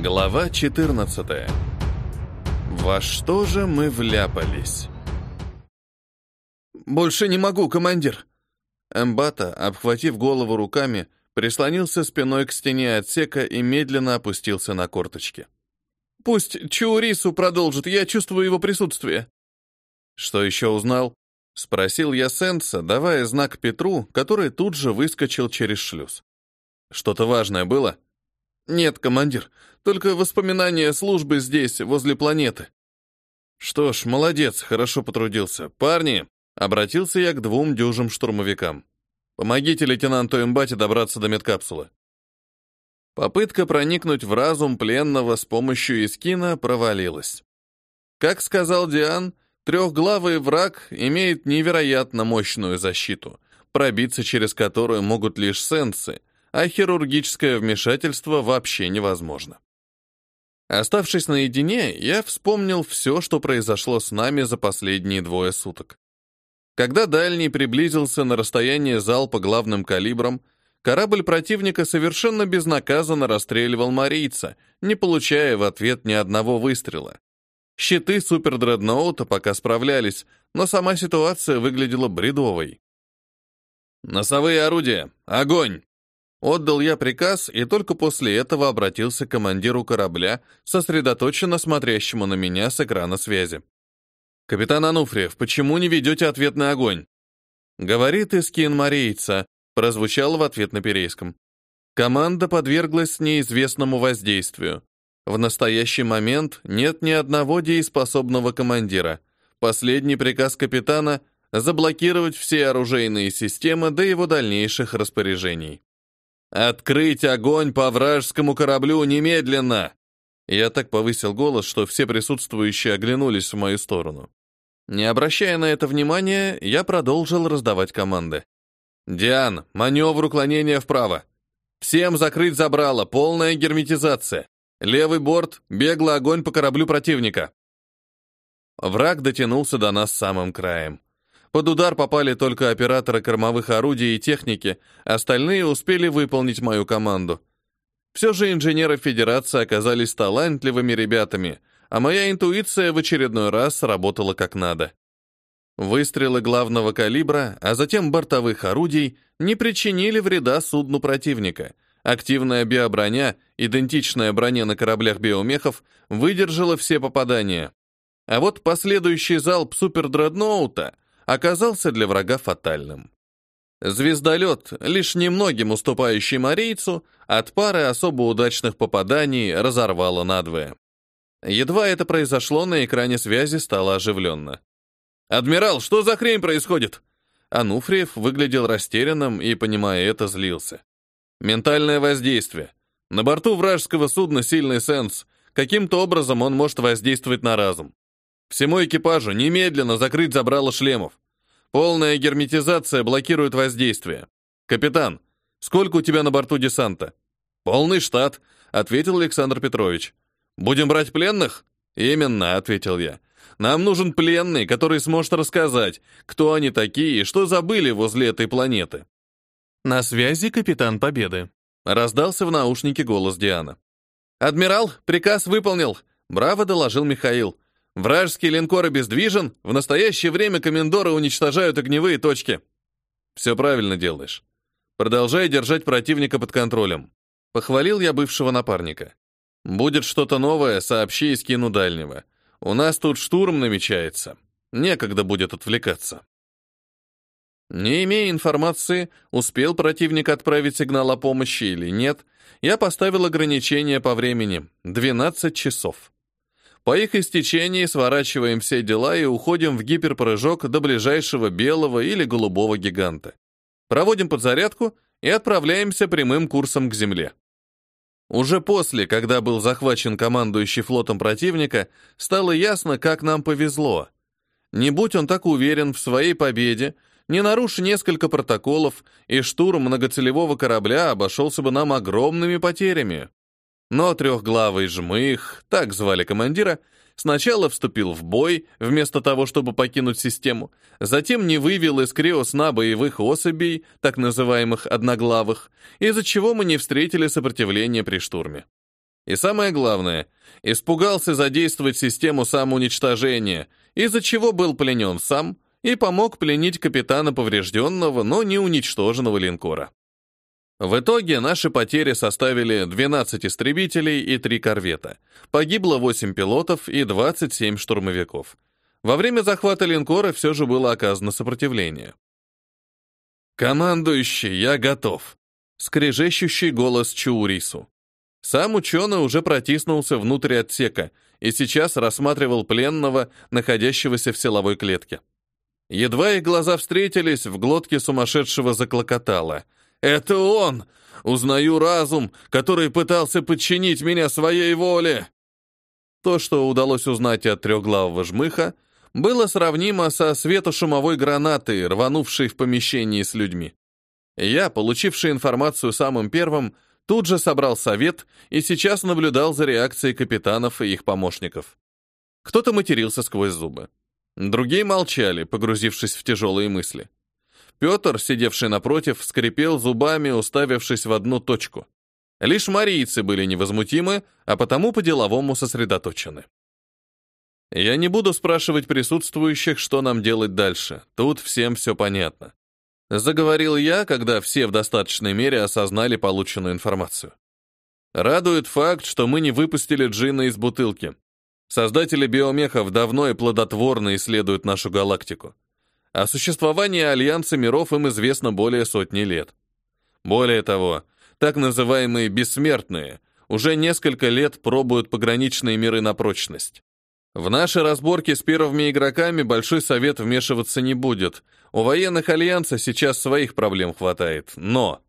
Глава 14. Во что же мы вляпались? Больше не могу, командир. Эмбата, обхватив голову руками, прислонился спиной к стене отсека и медленно опустился на корточки. Пусть Чаурису продолжит, я чувствую его присутствие. Что еще узнал? Спросил я Сенса, давая знак Петру, который тут же выскочил через шлюз. Что-то важное было? Нет, командир, только воспоминания службы здесь, возле планеты. Что ж, молодец, хорошо потрудился. Парни, обратился я к двум дюжим штурмовикам. Помогите лейтенанту Эмбате добраться до медкапсулы. Попытка проникнуть в разум пленного с помощью Искина провалилась. Как сказал Диан, трехглавый враг имеет невероятно мощную защиту, пробиться через которую могут лишь сенсы, а хирургическое вмешательство вообще невозможно. Оставшись наедине, я вспомнил все, что произошло с нами за последние двое суток. Когда дальний приблизился на расстояние залпа главным калибром, корабль противника совершенно безнаказанно расстреливал марийца, не получая в ответ ни одного выстрела. Щиты супердредноута пока справлялись, но сама ситуация выглядела бредовой. «Носовые орудия! Огонь!» Отдал я приказ и только после этого обратился к командиру корабля, сосредоточенно смотрящему на меня с экрана связи. «Капитан Ануфриев, почему не ведете ответный огонь?» Говорит Искин Марийца, прозвучал в ответ на перейском. Команда подверглась неизвестному воздействию. В настоящий момент нет ни одного дееспособного командира. Последний приказ капитана — заблокировать все оружейные системы до его дальнейших распоряжений. «Открыть огонь по вражескому кораблю немедленно!» Я так повысил голос, что все присутствующие оглянулись в мою сторону. Не обращая на это внимания, я продолжил раздавать команды. «Диан, маневр уклонения вправо. Всем закрыть забрало, полная герметизация. Левый борт, беглый огонь по кораблю противника». Враг дотянулся до нас самым краем. Под удар попали только операторы кормовых орудий и техники, остальные успели выполнить мою команду. Все же инженеры Федерации оказались талантливыми ребятами, а моя интуиция в очередной раз работала как надо. Выстрелы главного калибра, а затем бортовых орудий не причинили вреда судну противника. Активная биоброня, идентичная броне на кораблях биомехов, выдержала все попадания. А вот последующий залп супердредноута — оказался для врага фатальным. Звездолет, лишь немногим уступающий Марийцу, от пары особо удачных попаданий разорвало надвое. Едва это произошло, на экране связи стало оживленно. «Адмирал, что за хрень происходит?» Ануфриев выглядел растерянным и, понимая это, злился. «Ментальное воздействие. На борту вражеского судна сильный сенс. Каким-то образом он может воздействовать на разум. Всему экипажу немедленно закрыть забрало шлемов. Полная герметизация блокирует воздействие. Капитан, сколько у тебя на борту десанта? Полный штат, ответил Александр Петрович. Будем брать пленных? Именно, ответил я. Нам нужен пленный, который сможет рассказать, кто они такие и что забыли возле этой планеты. На связи капитан Победы. Раздался в наушнике голос Диана. «Адмирал, приказ выполнил», — браво доложил Михаил. Вражеский линкор обездвижен, в настоящее время комендоры уничтожают огневые точки. Все правильно делаешь. Продолжай держать противника под контролем. Похвалил я бывшего напарника. Будет что-то новое, сообщи и скину дальнего. У нас тут штурм намечается. Некогда будет отвлекаться. Не имея информации, успел противник отправить сигнал о помощи или нет, я поставил ограничение по времени — 12 часов. По их истечении сворачиваем все дела и уходим в гиперпрыжок до ближайшего белого или голубого гиганта. Проводим подзарядку и отправляемся прямым курсом к Земле. Уже после, когда был захвачен командующий флотом противника, стало ясно, как нам повезло. Не будь он так уверен в своей победе, не нарушив несколько протоколов, и штурм многоцелевого корабля обошелся бы нам огромными потерями. Но трехглавый жмых, так звали командира, сначала вступил в бой, вместо того, чтобы покинуть систему, затем не вывел из криосна боевых особей, так называемых одноглавых, из-за чего мы не встретили сопротивления при штурме. И самое главное, испугался задействовать систему самоуничтожения, из-за чего был пленен сам и помог пленить капитана поврежденного, но не уничтоженного линкора. В итоге наши потери составили 12 истребителей и 3 корвета. Погибло 8 пилотов и 27 штурмовиков. Во время захвата линкора все же было оказано сопротивление. «Командующий, я готов», — скрежещущий голос Чаурису. Сам ученый уже протиснулся внутрь отсека и сейчас рассматривал пленного, находящегося в силовой клетке. Едва их глаза встретились, в глотке сумасшедшего заклокотало. «Это он! Узнаю разум, который пытался подчинить меня своей воле!» То, что удалось узнать от трехглавого жмыха, было сравнимо со светошумовой гранатой, рванувшей в помещении с людьми. Я, получивший информацию самым первым, тут же собрал совет и сейчас наблюдал за реакцией капитанов и их помощников. Кто-то матерился сквозь зубы. Другие молчали, погрузившись в тяжелые мысли. Петр, сидевший напротив, скрипел зубами, уставившись в одну точку. Лишь марийцы были невозмутимы, а потому по-деловому сосредоточены. Я не буду спрашивать присутствующих, что нам делать дальше. Тут всем все понятно. Заговорил я, когда все в достаточной мере осознали полученную информацию. Радует факт, что мы не выпустили джина из бутылки. Создатели биомехов давно и плодотворно исследуют нашу галактику. О существовании Альянса миров им известно более сотни лет. Более того, так называемые «бессмертные» уже несколько лет пробуют пограничные миры на прочность. В наши разборки с первыми игроками Большой Совет вмешиваться не будет. У военных Альянса сейчас своих проблем хватает. Но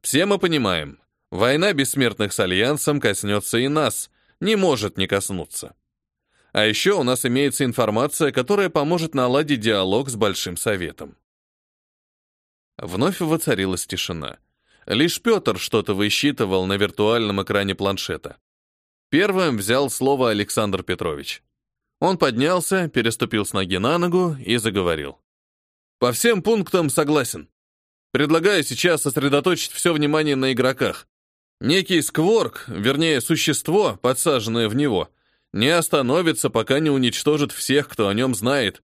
все мы понимаем, война бессмертных с Альянсом коснется и нас, не может не коснуться. А еще у нас имеется информация, которая поможет наладить диалог с Большим Советом. Вновь воцарилась тишина. Лишь Петр что-то высчитывал на виртуальном экране планшета. Первым взял слово Александр Петрович. Он поднялся, переступил с ноги на ногу и заговорил. «По всем пунктам согласен. Предлагаю сейчас сосредоточить все внимание на игроках. Некий скворк, вернее, существо, подсаженное в него, не остановится, пока не уничтожит всех, кто о нем знает.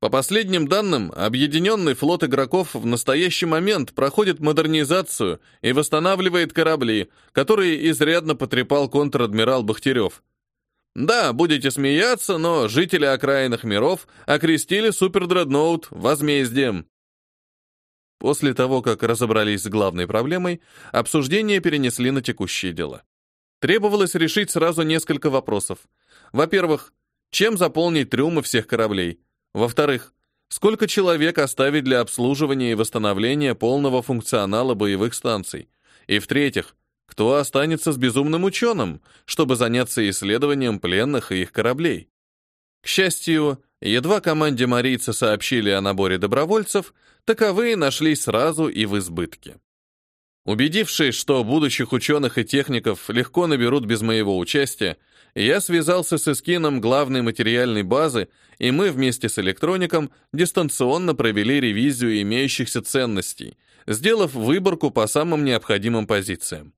По последним данным, объединенный флот игроков в настоящий момент проходит модернизацию и восстанавливает корабли, которые изрядно потрепал контр-адмирал Бахтерев. Да, будете смеяться, но жители окраинных миров окрестили супердредноут возмездием. После того, как разобрались с главной проблемой, обсуждение перенесли на текущие дела. Требовалось решить сразу несколько вопросов. Во-первых, чем заполнить трюмы всех кораблей? Во-вторых, сколько человек оставить для обслуживания и восстановления полного функционала боевых станций? И в-третьих, кто останется с безумным ученым, чтобы заняться исследованием пленных и их кораблей? К счастью, едва команде марийца сообщили о наборе добровольцев, таковые нашлись сразу и в избытке. Убедившись, что будущих ученых и техников легко наберут без моего участия, я связался с эскином главной материальной базы, и мы вместе с электроником дистанционно провели ревизию имеющихся ценностей, сделав выборку по самым необходимым позициям.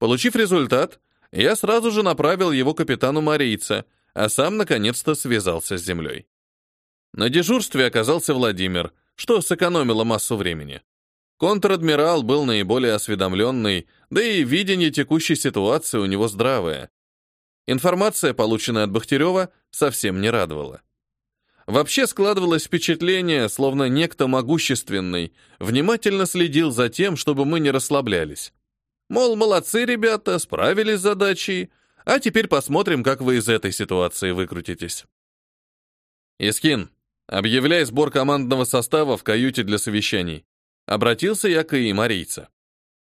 Получив результат, я сразу же направил его капитану Марийца, а сам наконец-то связался с землей. На дежурстве оказался Владимир, что сэкономило массу времени. Контр-адмирал был наиболее осведомленный, да и видение текущей ситуации у него здравое. Информация, полученная от Бахтерева, совсем не радовала. Вообще складывалось впечатление, словно некто могущественный внимательно следил за тем, чтобы мы не расслаблялись. Мол, молодцы, ребята, справились с задачей, а теперь посмотрим, как вы из этой ситуации выкрутитесь. Искин, объявляй сбор командного состава в каюте для совещаний. Обратился я к ИИ Марийца.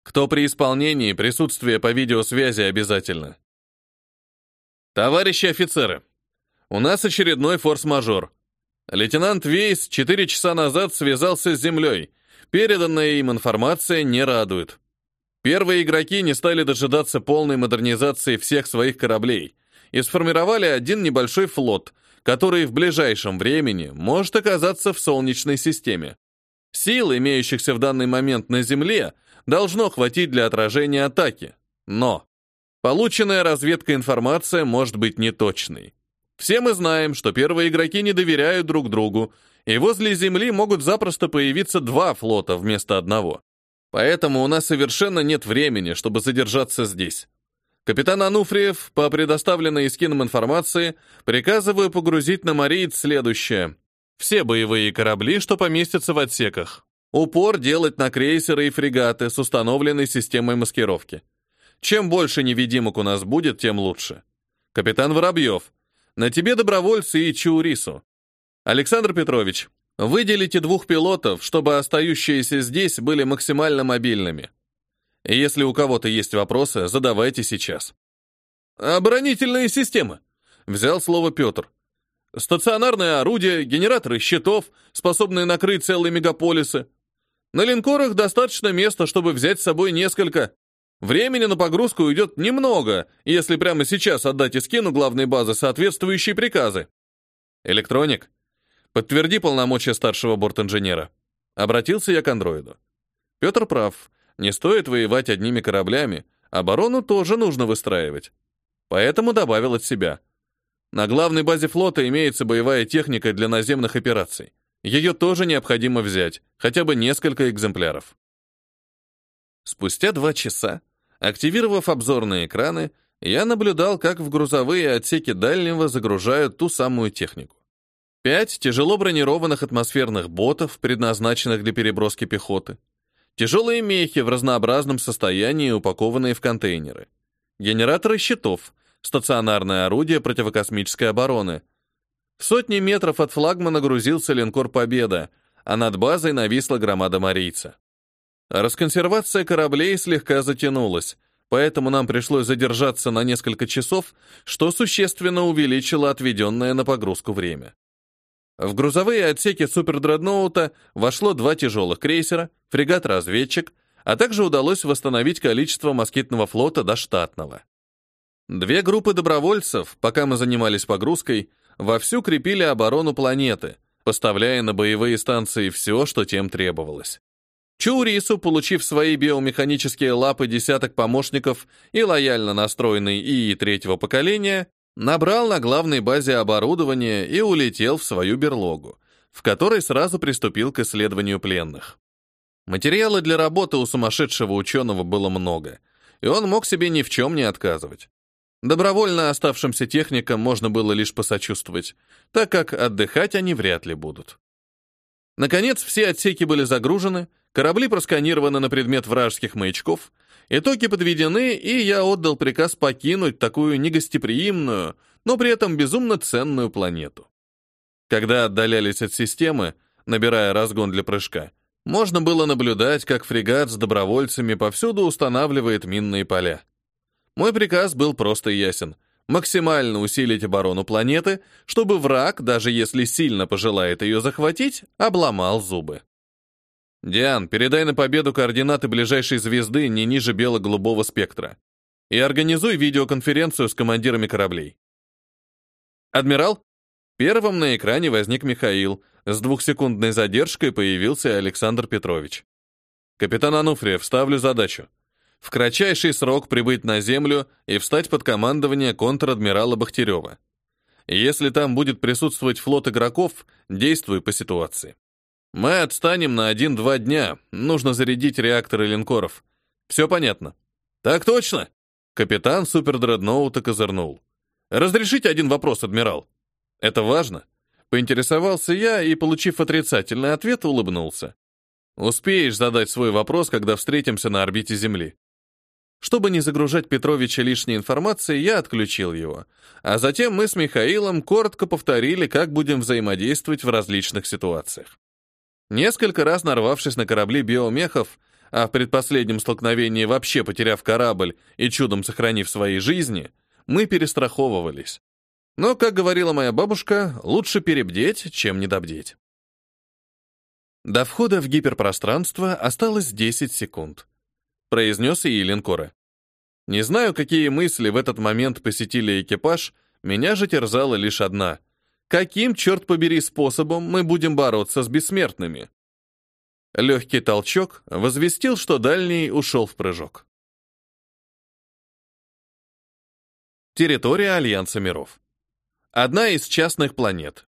Кто при исполнении, присутствие по видеосвязи обязательно. Товарищи офицеры, у нас очередной форс-мажор. Лейтенант Вейс четыре часа назад связался с землей. Переданная им информация не радует. Первые игроки не стали дожидаться полной модернизации всех своих кораблей и сформировали один небольшой флот, который в ближайшем времени может оказаться в Солнечной системе. Сил, имеющихся в данный момент на Земле, должно хватить для отражения атаки. Но Полученная разведка информация может быть неточной. Все мы знаем, что первые игроки не доверяют друг другу, и возле Земли могут запросто появиться два флота вместо одного. Поэтому у нас совершенно нет времени, чтобы задержаться здесь. Капитан Ануфриев, по предоставленной Искином информации, приказываю погрузить на Мариец следующее. Все боевые корабли, что поместятся в отсеках. Упор делать на крейсеры и фрегаты с установленной системой маскировки. Чем больше невидимок у нас будет, тем лучше. Капитан Воробьев, на тебе добровольцы и Чаурису. Александр Петрович, выделите двух пилотов, чтобы остающиеся здесь были максимально мобильными. Если у кого-то есть вопросы, задавайте сейчас. Оборонительные системы. Взял слово Петр. Стационарное орудие, генераторы щитов, способные накрыть целые мегаполисы. На линкорах достаточно места, чтобы взять с собой несколько. Времени на погрузку уйдет немного, если прямо сейчас отдать Искину главной базы соответствующие приказы. Электроник, подтверди полномочия старшего бортинженера. Обратился я к андроиду. Петр прав. Не стоит воевать одними кораблями. Оборону тоже нужно выстраивать. Поэтому добавил от себя. На главной базе флота имеется боевая техника для наземных операций. Ее тоже необходимо взять, хотя бы несколько экземпляров. Спустя два часа Активировав обзорные экраны, я наблюдал, как в грузовые отсеки дальнего загружают ту самую технику. Пять тяжело бронированных атмосферных ботов, предназначенных для переброски пехоты. Тяжелые мехи в разнообразном состоянии, упакованные в контейнеры. Генераторы щитов, стационарное орудие противокосмической обороны. В сотни метров от флагмана грузился линкор «Победа», а над базой нависла громада марийца. Расконсервация кораблей слегка затянулась, поэтому нам пришлось задержаться на несколько часов, что существенно увеличило отведенное на погрузку время. В грузовые отсеки супердредноута вошло два тяжелых крейсера, фрегат-разведчик, а также удалось восстановить количество москитного флота до штатного. Две группы добровольцев, пока мы занимались погрузкой, вовсю крепили оборону планеты, поставляя на боевые станции все, что тем требовалось. Чурису, получив свои биомеханические лапы десяток помощников и лояльно настроенный ИИ третьего поколения, набрал на главной базе оборудование и улетел в свою берлогу, в которой сразу приступил к исследованию пленных. Материала для работы у сумасшедшего ученого было много, и он мог себе ни в чем не отказывать. Добровольно оставшимся техникам можно было лишь посочувствовать, так как отдыхать они вряд ли будут. Наконец, все отсеки были загружены, Корабли просканированы на предмет вражеских маячков, итоги подведены, и я отдал приказ покинуть такую негостеприимную, но при этом безумно ценную планету. Когда отдалялись от системы, набирая разгон для прыжка, можно было наблюдать, как фрегат с добровольцами повсюду устанавливает минные поля. Мой приказ был просто ясен — максимально усилить оборону планеты, чтобы враг, даже если сильно пожелает ее захватить, обломал зубы. «Диан, передай на победу координаты ближайшей звезды не ниже бело-голубого спектра. И организуй видеоконференцию с командирами кораблей». «Адмирал?» Первым на экране возник Михаил. С двухсекундной задержкой появился Александр Петрович. «Капитан Ануфриев, ставлю задачу. В кратчайший срок прибыть на Землю и встать под командование контр-адмирала Бахтерева. Если там будет присутствовать флот игроков, действуй по ситуации. Мы отстанем на один-два дня. Нужно зарядить реакторы линкоров. Все понятно? Так точно. Капитан супердредноута козырнул. Разрешите один вопрос, адмирал? Это важно. Поинтересовался я и, получив отрицательный ответ, улыбнулся. Успеешь задать свой вопрос, когда встретимся на орбите Земли. Чтобы не загружать Петровича лишней информацией, я отключил его. А затем мы с Михаилом коротко повторили, как будем взаимодействовать в различных ситуациях. Несколько раз нарвавшись на корабли биомехов, а в предпоследнем столкновении вообще потеряв корабль и чудом сохранив свои жизни, мы перестраховывались. Но, как говорила моя бабушка, лучше перебдеть, чем недобдеть. До входа в гиперпространство осталось 10 секунд. Произнес и линкора. Не знаю, какие мысли в этот момент посетили экипаж, меня же терзала лишь одна — Каким, черт побери, способом мы будем бороться с бессмертными? Легкий толчок возвестил, что дальний ушел в прыжок. Территория Альянса миров. Одна из частных планет.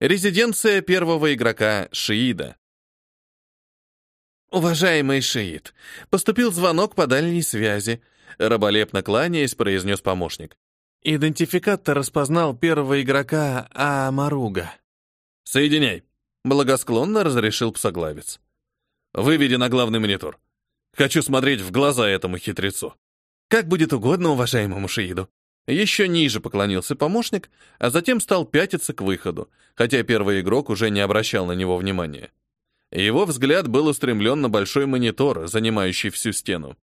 Резиденция первого игрока Шиида. «Уважаемый Шиид, поступил звонок по дальней связи», раболепно кланяясь, произнес помощник. Идентификатор распознал первого игрока Амаруга. «Соединяй», — благосклонно разрешил псоглавец. «Выведи на главный монитор. Хочу смотреть в глаза этому хитрецу». «Как будет угодно уважаемому Шииду». Еще ниже поклонился помощник, а затем стал пятиться к выходу, хотя первый игрок уже не обращал на него внимания. Его взгляд был устремлен на большой монитор, занимающий всю стену.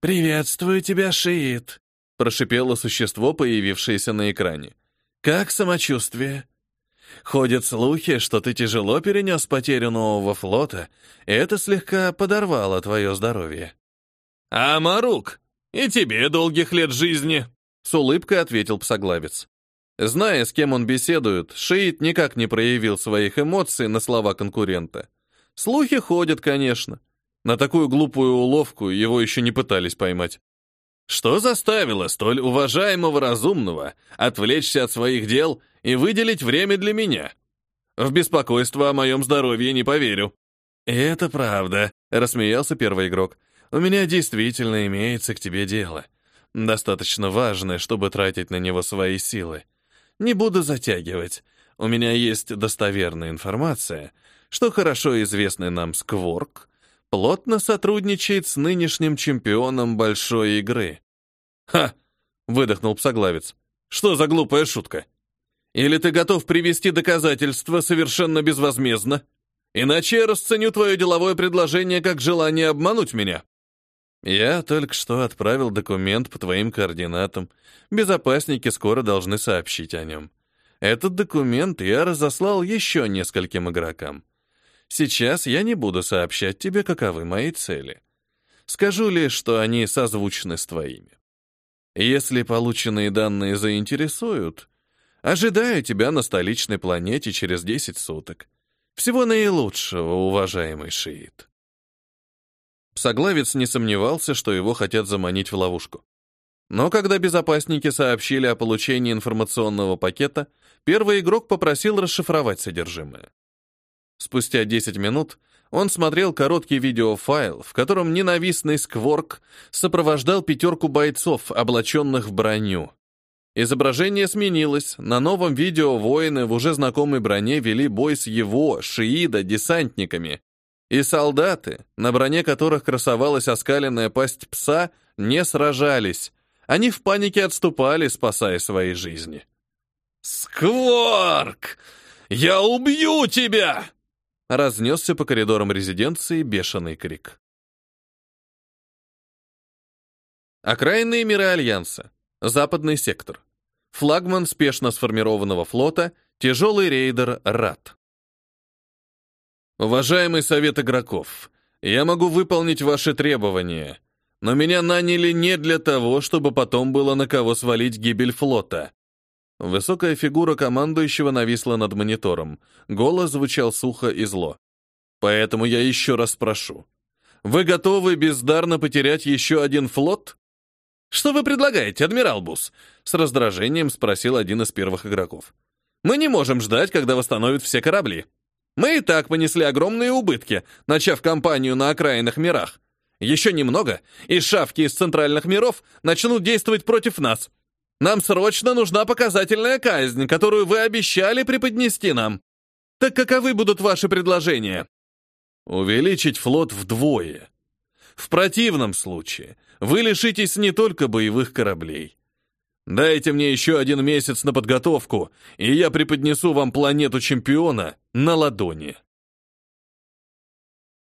«Приветствую тебя, Шиит», прошипело существо, появившееся на экране. «Как самочувствие?» Ходят слухи, что ты тяжело перенес потерю нового флота, и это слегка подорвало твое здоровье. «А, Марук, и тебе долгих лет жизни!» — с улыбкой ответил псоглавец. Зная, с кем он беседует, Шиит никак не проявил своих эмоций на слова конкурента. Слухи ходят, конечно. На такую глупую уловку его еще не пытались поймать. Что заставило столь уважаемого разумного отвлечься от своих дел и выделить время для меня? В беспокойство о моем здоровье не поверю. «Это правда», — рассмеялся первый игрок. «У меня действительно имеется к тебе дело. Достаточно важное, чтобы тратить на него свои силы. Не буду затягивать. У меня есть достоверная информация, что хорошо известный нам Скворк плотно сотрудничает с нынешним чемпионом большой игры. «Ха!» — выдохнул псоглавец. «Что за глупая шутка? Или ты готов привести доказательства совершенно безвозмездно? Иначе я расценю твое деловое предложение как желание обмануть меня». «Я только что отправил документ по твоим координатам. Безопасники скоро должны сообщить о нем. Этот документ я разослал еще нескольким игрокам. Сейчас я не буду сообщать тебе, каковы мои цели. Скажу лишь, что они созвучны с твоими. Если полученные данные заинтересуют, ожидаю тебя на столичной планете через 10 суток. Всего наилучшего, уважаемый шиит. Псоглавец не сомневался, что его хотят заманить в ловушку. Но когда безопасники сообщили о получении информационного пакета, первый игрок попросил расшифровать содержимое. Спустя 10 минут он смотрел короткий видеофайл, в котором ненавистный скворк сопровождал пятерку бойцов, облаченных в броню. Изображение сменилось, на новом видео воины в уже знакомой броне вели бой с его, шиида, десантниками. И солдаты, на броне которых красовалась оскаленная пасть пса, не сражались. Они в панике отступали, спасая свои жизни. «Скворк! Я убью тебя!» Разнесся по коридорам резиденции бешеный крик. Окраинные миры Альянса. Западный сектор. Флагман спешно сформированного флота, тяжелый рейдер РАТ. Уважаемый совет игроков, я могу выполнить ваши требования, но меня наняли не для того, чтобы потом было на кого свалить гибель флота. Высокая фигура командующего нависла над монитором. Голос звучал сухо и зло. «Поэтому я еще раз спрошу. Вы готовы бездарно потерять еще один флот?» «Что вы предлагаете, адмирал Бус?» С раздражением спросил один из первых игроков. «Мы не можем ждать, когда восстановят все корабли. Мы и так понесли огромные убытки, начав кампанию на окраинных мирах. Еще немного, и шавки из центральных миров начнут действовать против нас. Нам срочно нужна показательная казнь, которую вы обещали преподнести нам. Так каковы будут ваши предложения? Увеличить флот вдвое. В противном случае вы лишитесь не только боевых кораблей. Дайте мне еще один месяц на подготовку, и я преподнесу вам планету чемпиона на ладони.